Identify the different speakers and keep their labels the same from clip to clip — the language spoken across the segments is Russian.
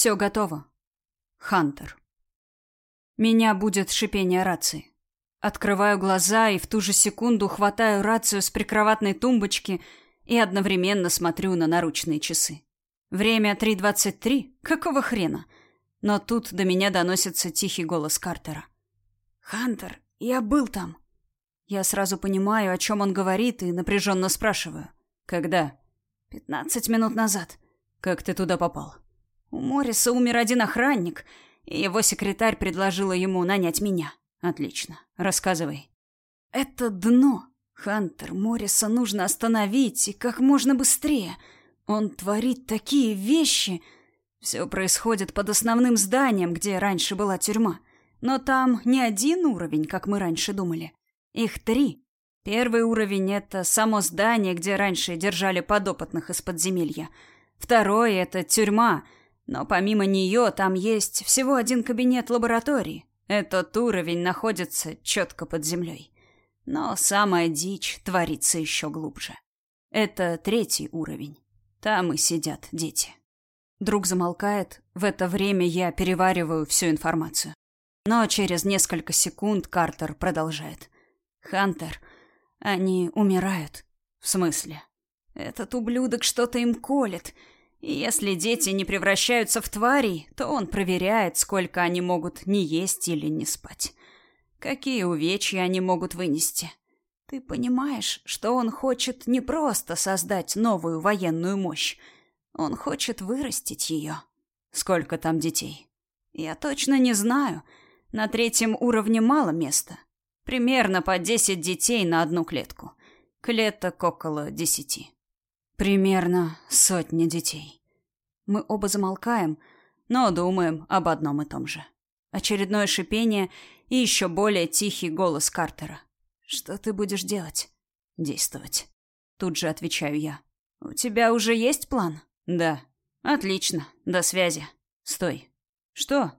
Speaker 1: Все готово. Хантер. Меня будет шипение рации. Открываю глаза и в ту же секунду хватаю рацию с прикроватной тумбочки и одновременно смотрю на наручные часы. Время 3.23? Какого хрена? Но тут до меня доносится тихий голос Картера. «Хантер, я был там». Я сразу понимаю, о чем он говорит, и напряженно спрашиваю. «Когда?» «Пятнадцать минут назад». «Как ты туда попал?» «У Морриса умер один охранник, и его секретарь предложила ему нанять меня». «Отлично. Рассказывай». «Это дно. Хантер, Морриса нужно остановить, и как можно быстрее. Он творит такие вещи...» Все происходит под основным зданием, где раньше была тюрьма. Но там не один уровень, как мы раньше думали. Их три. Первый уровень — это само здание, где раньше держали подопытных из подземелья. Второй — это тюрьма, но помимо нее там есть всего один кабинет лаборатории. Этот уровень находится четко под землей. Но самая дичь творится еще глубже. Это третий уровень. Там и сидят дети. Друг замолкает. В это время я перевариваю всю информацию. Но через несколько секунд Картер продолжает. «Хантер, они умирают». «В смысле?» «Этот ублюдок что-то им колет. И если дети не превращаются в тварей, то он проверяет, сколько они могут не есть или не спать. Какие увечья они могут вынести. Ты понимаешь, что он хочет не просто создать новую военную мощь. Он хочет вырастить ее. Сколько там детей? Я точно не знаю. На третьем уровне мало места. Примерно по 10 детей на одну клетку. Клеток около десяти. Примерно сотня детей. Мы оба замолкаем, но думаем об одном и том же. Очередное шипение и еще более тихий голос Картера. «Что ты будешь делать?» «Действовать». Тут же отвечаю я. «У тебя уже есть план?» «Да». «Отлично. До связи». «Стой». «Что?»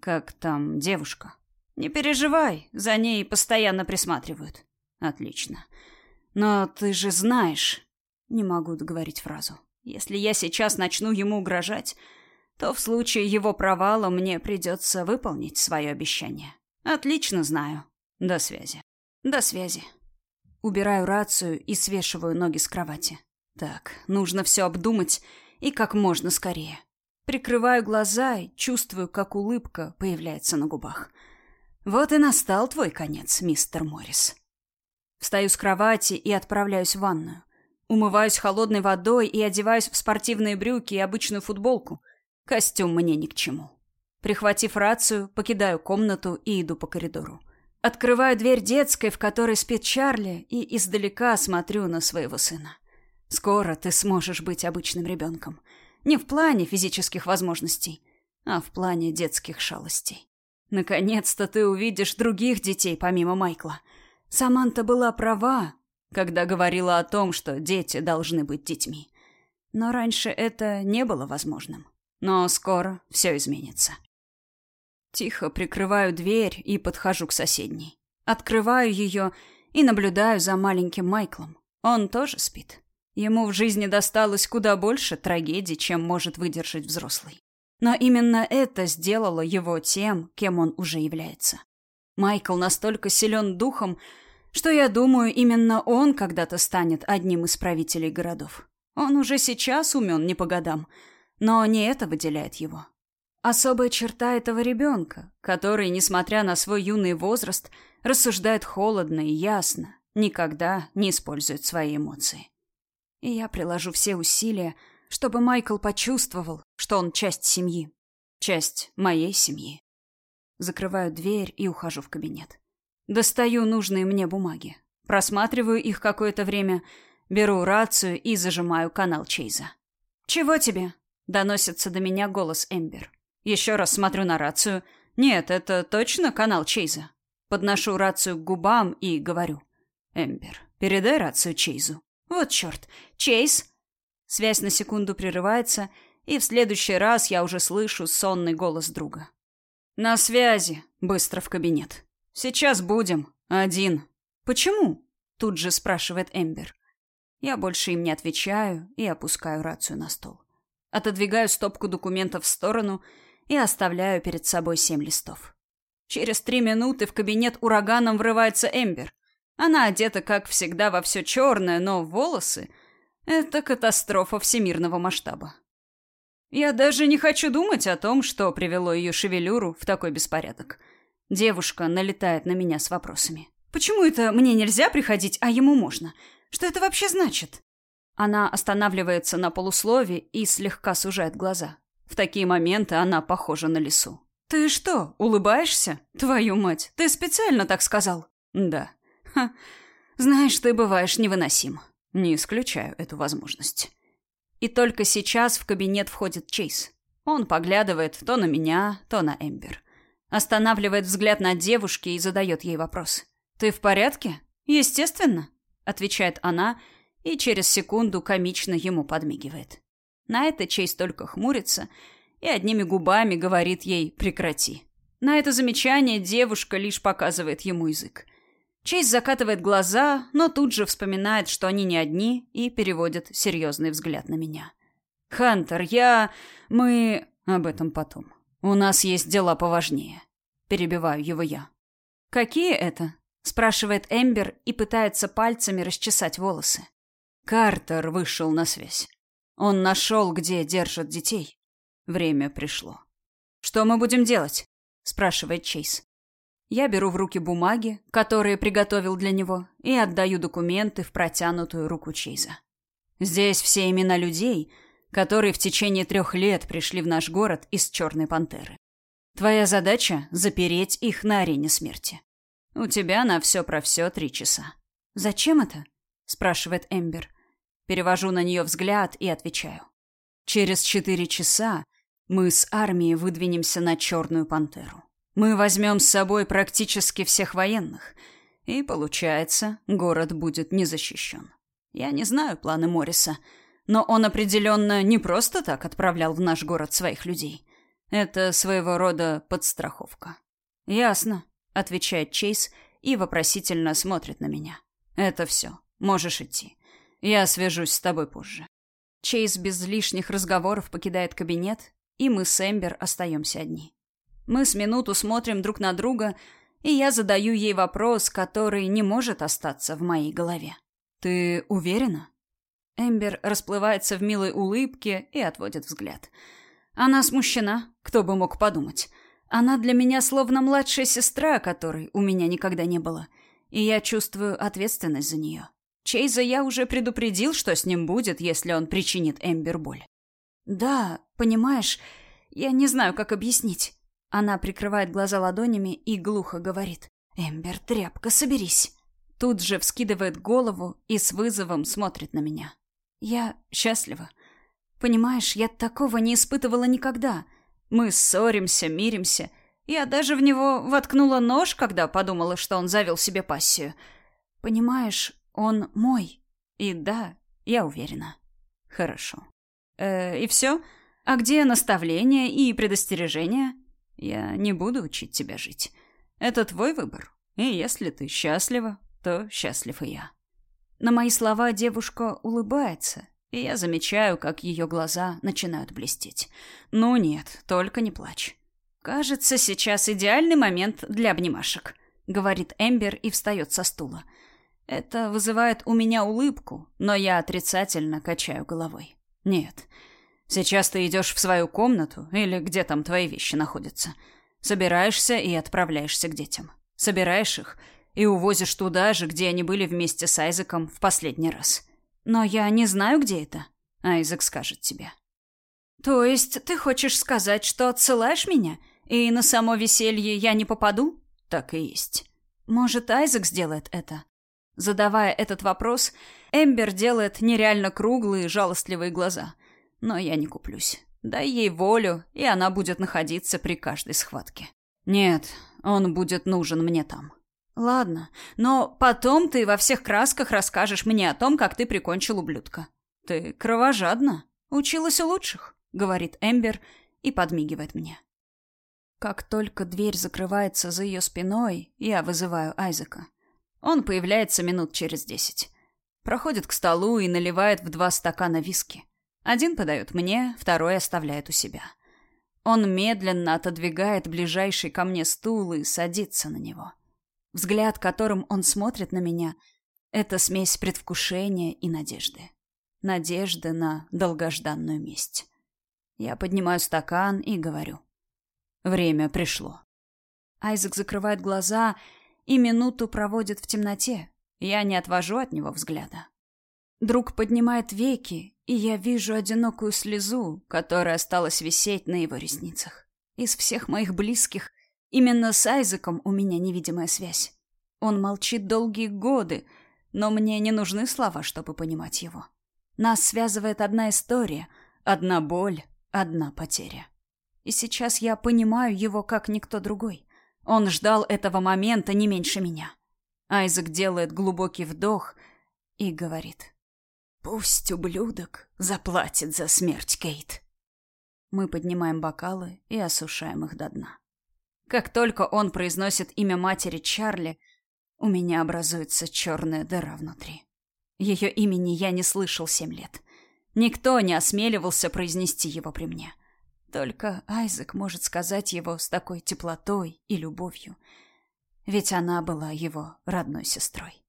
Speaker 1: «Как там девушка?» «Не переживай, за ней постоянно присматривают». «Отлично. Но ты же знаешь...» Не могу договорить фразу. «Если я сейчас начну ему угрожать, то в случае его провала мне придется выполнить свое обещание». «Отлично знаю. До связи». «До связи». Убираю рацию и свешиваю ноги с кровати. Так, нужно все обдумать и как можно скорее. Прикрываю глаза и чувствую, как улыбка появляется на губах. Вот и настал твой конец, мистер Моррис. Встаю с кровати и отправляюсь в ванную. Умываюсь холодной водой и одеваюсь в спортивные брюки и обычную футболку. Костюм мне ни к чему. Прихватив рацию, покидаю комнату и иду по коридору. Открываю дверь детской, в которой спит Чарли, и издалека смотрю на своего сына. Скоро ты сможешь быть обычным ребенком. Не в плане физических возможностей, а в плане детских шалостей. Наконец-то ты увидишь других детей помимо Майкла. Саманта была права, когда говорила о том, что дети должны быть детьми. Но раньше это не было возможным. Но скоро все изменится. Тихо прикрываю дверь и подхожу к соседней. Открываю ее и наблюдаю за маленьким Майклом. Он тоже спит. Ему в жизни досталось куда больше трагедий, чем может выдержать взрослый. Но именно это сделало его тем, кем он уже является. Майкл настолько силен духом, что я думаю, именно он когда-то станет одним из правителей городов. Он уже сейчас умен не по годам, но не это выделяет его. Особая черта этого ребенка, который, несмотря на свой юный возраст, рассуждает холодно и ясно, никогда не использует свои эмоции. И я приложу все усилия, чтобы Майкл почувствовал, что он часть семьи. Часть моей семьи. Закрываю дверь и ухожу в кабинет. Достаю нужные мне бумаги. Просматриваю их какое-то время, беру рацию и зажимаю канал Чейза. «Чего тебе?» — доносится до меня голос Эмбер. Еще раз смотрю на рацию. «Нет, это точно канал Чейза?» Подношу рацию к губам и говорю. «Эмбер, передай рацию Чейзу». Вот черт. Чейз? Связь на секунду прерывается, и в следующий раз я уже слышу сонный голос друга. На связи. Быстро в кабинет. Сейчас будем. Один. Почему? Тут же спрашивает Эмбер. Я больше им не отвечаю и опускаю рацию на стол. Отодвигаю стопку документов в сторону и оставляю перед собой семь листов. Через три минуты в кабинет ураганом врывается Эмбер. Она одета, как всегда, во все черное, но волосы — это катастрофа всемирного масштаба. Я даже не хочу думать о том, что привело ее шевелюру в такой беспорядок. Девушка налетает на меня с вопросами. «Почему это мне нельзя приходить, а ему можно? Что это вообще значит?» Она останавливается на полуслове и слегка сужает глаза. В такие моменты она похожа на лису. «Ты что, улыбаешься? Твою мать, ты специально так сказал?» «Да». «Ха, знаешь, ты бываешь невыносим. Не исключаю эту возможность». И только сейчас в кабинет входит Чейз. Он поглядывает то на меня, то на Эмбер. Останавливает взгляд на девушки и задает ей вопрос. «Ты в порядке?» «Естественно», — отвечает она и через секунду комично ему подмигивает. На это Чейз только хмурится и одними губами говорит ей «прекрати». На это замечание девушка лишь показывает ему язык. Чейз закатывает глаза, но тут же вспоминает, что они не одни, и переводит серьезный взгляд на меня. «Хантер, я... мы... об этом потом. У нас есть дела поважнее». Перебиваю его я. «Какие это?» — спрашивает Эмбер и пытается пальцами расчесать волосы. Картер вышел на связь. Он нашел, где держат детей. Время пришло. «Что мы будем делать?» — спрашивает Чейз. Я беру в руки бумаги, которые приготовил для него, и отдаю документы в протянутую руку Чейза. Здесь все имена людей, которые в течение трех лет пришли в наш город из Черной Пантеры. Твоя задача — запереть их на арене смерти. У тебя на все про все три часа. «Зачем это?» — спрашивает Эмбер. Перевожу на нее взгляд и отвечаю. «Через четыре часа мы с армией выдвинемся на Черную Пантеру. Мы возьмем с собой практически всех военных, и, получается, город будет не защищен. Я не знаю планы Морриса, но он определенно не просто так отправлял в наш город своих людей. Это своего рода подстраховка. «Ясно», — отвечает Чейз и вопросительно смотрит на меня. «Это все. Можешь идти. Я свяжусь с тобой позже». Чейз без лишних разговоров покидает кабинет, и мы с Эмбер остаемся одни. Мы с минуту смотрим друг на друга, и я задаю ей вопрос, который не может остаться в моей голове. «Ты уверена?» Эмбер расплывается в милой улыбке и отводит взгляд. Она смущена, кто бы мог подумать. Она для меня словно младшая сестра, которой у меня никогда не было, и я чувствую ответственность за нее. Чейза я уже предупредил, что с ним будет, если он причинит Эмбер боль. «Да, понимаешь, я не знаю, как объяснить». Она прикрывает глаза ладонями и глухо говорит. «Эмбер, тряпка, соберись». Тут же вскидывает голову и с вызовом смотрит на меня. «Я счастлива. Понимаешь, я такого не испытывала никогда. Мы ссоримся, миримся. Я даже в него воткнула нож, когда подумала, что он завел себе пассию. Понимаешь, он мой. И да, я уверена. Хорошо. Э, и все? А где наставления и предостережения? Я не буду учить тебя жить. Это твой выбор. И если ты счастлива, то счастлив и я. На мои слова девушка улыбается, и я замечаю, как ее глаза начинают блестеть. Ну нет, только не плачь. Кажется, сейчас идеальный момент для обнимашек, говорит Эмбер и встает со стула. Это вызывает у меня улыбку, но я отрицательно качаю головой. Нет. Сейчас ты идешь в свою комнату или где там твои вещи находятся. Собираешься и отправляешься к детям. Собираешь их и увозишь туда же, где они были вместе с Айзеком в последний раз. Но я не знаю, где это. Айзек скажет тебе. То есть ты хочешь сказать, что отсылаешь меня, и на само веселье я не попаду? Так и есть. Может, Айзек сделает это? Задавая этот вопрос, Эмбер делает нереально круглые, жалостливые глаза. Но я не куплюсь. Дай ей волю, и она будет находиться при каждой схватке. Нет, он будет нужен мне там. Ладно, но потом ты во всех красках расскажешь мне о том, как ты прикончил ублюдка. Ты кровожадна. Училась у лучших, говорит Эмбер и подмигивает мне. Как только дверь закрывается за ее спиной, я вызываю Айзека. Он появляется минут через десять. Проходит к столу и наливает в два стакана виски. Один подает мне, второй оставляет у себя. Он медленно отодвигает ближайший ко мне стул и садится на него. Взгляд, которым он смотрит на меня, это смесь предвкушения и надежды. Надежды на долгожданную месть. Я поднимаю стакан и говорю. Время пришло. Айзек закрывает глаза и минуту проводит в темноте. Я не отвожу от него взгляда. Друг поднимает веки, и я вижу одинокую слезу, которая осталась висеть на его ресницах. Из всех моих близких именно с Айзеком у меня невидимая связь. Он молчит долгие годы, но мне не нужны слова, чтобы понимать его. Нас связывает одна история, одна боль, одна потеря. И сейчас я понимаю его как никто другой. Он ждал этого момента не меньше меня. Айзек делает глубокий вдох и говорит. «Пусть ублюдок заплатит за смерть Кейт». Мы поднимаем бокалы и осушаем их до дна. Как только он произносит имя матери Чарли, у меня образуется черная дыра внутри. Ее имени я не слышал семь лет. Никто не осмеливался произнести его при мне. Только Айзек может сказать его с такой теплотой и любовью. Ведь она была его родной сестрой.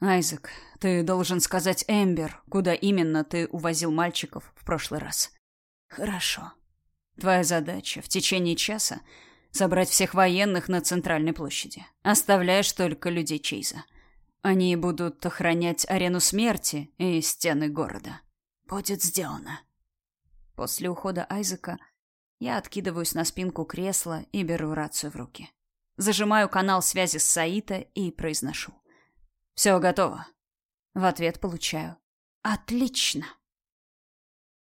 Speaker 1: «Айзек, ты должен сказать Эмбер, куда именно ты увозил мальчиков в прошлый раз». «Хорошо. Твоя задача в течение часа собрать всех военных на центральной площади. Оставляешь только людей Чейза. Они будут охранять арену смерти и стены города. Будет сделано. После ухода Айзека я откидываюсь на спинку кресла и беру рацию в руки. Зажимаю канал связи с Саита и произношу. «Все готово». В ответ получаю. «Отлично».